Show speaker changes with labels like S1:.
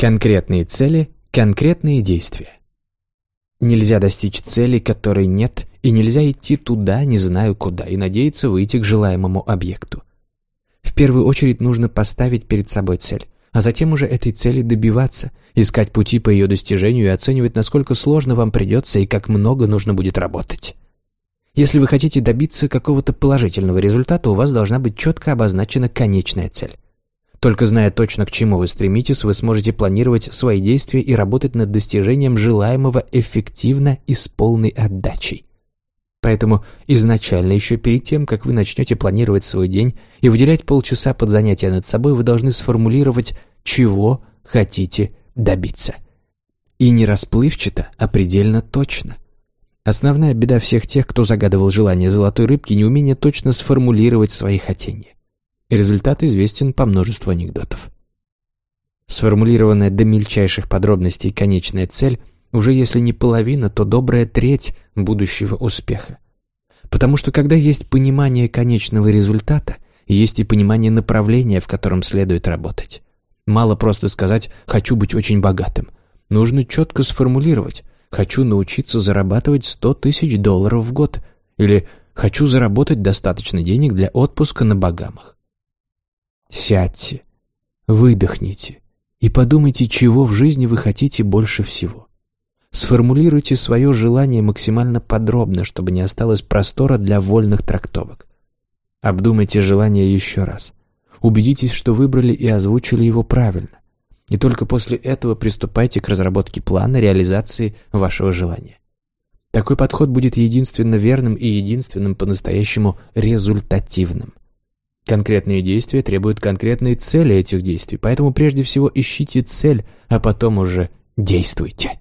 S1: Конкретные цели, конкретные действия. Нельзя достичь цели, которой нет, и нельзя идти туда, не знаю куда, и надеяться выйти к желаемому объекту. В первую очередь нужно поставить перед собой цель, а затем уже этой цели добиваться, искать пути по ее достижению и оценивать, насколько сложно вам придется и как много нужно будет работать. Если вы хотите добиться какого-то положительного результата, у вас должна быть четко обозначена конечная цель. Только зная точно, к чему вы стремитесь, вы сможете планировать свои действия и работать над достижением желаемого эффективно и с полной отдачей. Поэтому изначально, еще перед тем, как вы начнете планировать свой день и выделять полчаса под занятия над собой, вы должны сформулировать, чего хотите добиться. И не расплывчато, а предельно точно. Основная беда всех тех, кто загадывал желание золотой рыбки, неумение точно сформулировать свои хотения. Результат известен по множеству анекдотов. Сформулированная до мельчайших подробностей конечная цель уже если не половина, то добрая треть будущего успеха. Потому что когда есть понимание конечного результата, есть и понимание направления, в котором следует работать. Мало просто сказать «хочу быть очень богатым». Нужно четко сформулировать «хочу научиться зарабатывать 100 тысяч долларов в год» или «хочу заработать достаточно денег для отпуска на Багамах». Сядьте, выдохните и подумайте, чего в жизни вы хотите больше всего. Сформулируйте свое желание максимально подробно, чтобы не осталось простора для вольных трактовок. Обдумайте желание еще раз. Убедитесь, что выбрали и озвучили его правильно. И только после этого приступайте к разработке плана реализации вашего желания. Такой подход будет единственно верным и единственным по-настоящему результативным. Конкретные действия требуют конкретной цели этих действий, поэтому прежде всего ищите цель, а потом уже действуйте.